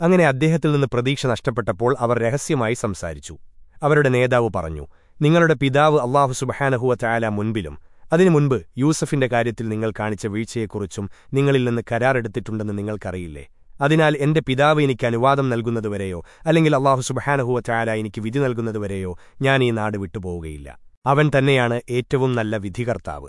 അങ്ങനെ അദ്ദേഹത്തിൽ നിന്ന് പ്രതീക്ഷ നഷ്ടപ്പെട്ടപ്പോൾ അവർ രഹസ്യമായി സംസാരിച്ചു. അവരുടെ നേതാവ് പറഞ്ഞു നിങ്ങളുടെ പിതാവ് അള്ളാഹു സുബഹാനഹുവ ചായാല മുൻപിലും അതിനു മുൻപ് യൂസഫിന്റെ കാര്യത്തിൽ നിങ്ങൾ കാണിച്ച വീഴ്ചയെക്കുറിച്ചും നിങ്ങളിൽ നിന്ന് കരാറെടുത്തിട്ടുണ്ടെന്ന് നിങ്ങൾക്കറിയില്ലേ? അതിനാൽ എന്റെ പിതാവ് എനിക്ക് അനുവാദം നൽകുന്നതുവരെയോ അല്ലെങ്കിൽ അള്ളാഹു സുബഹാനഹുവ ചായാല എനിക്ക് വിധി നൽകുന്നതുവരെയോ ഞാൻ ഈ നാട് വിട്ടുപോവുകയില്ല. അവൻ തന്നെയാണ് ഏറ്റവും നല്ല വിധികർത്താവ്.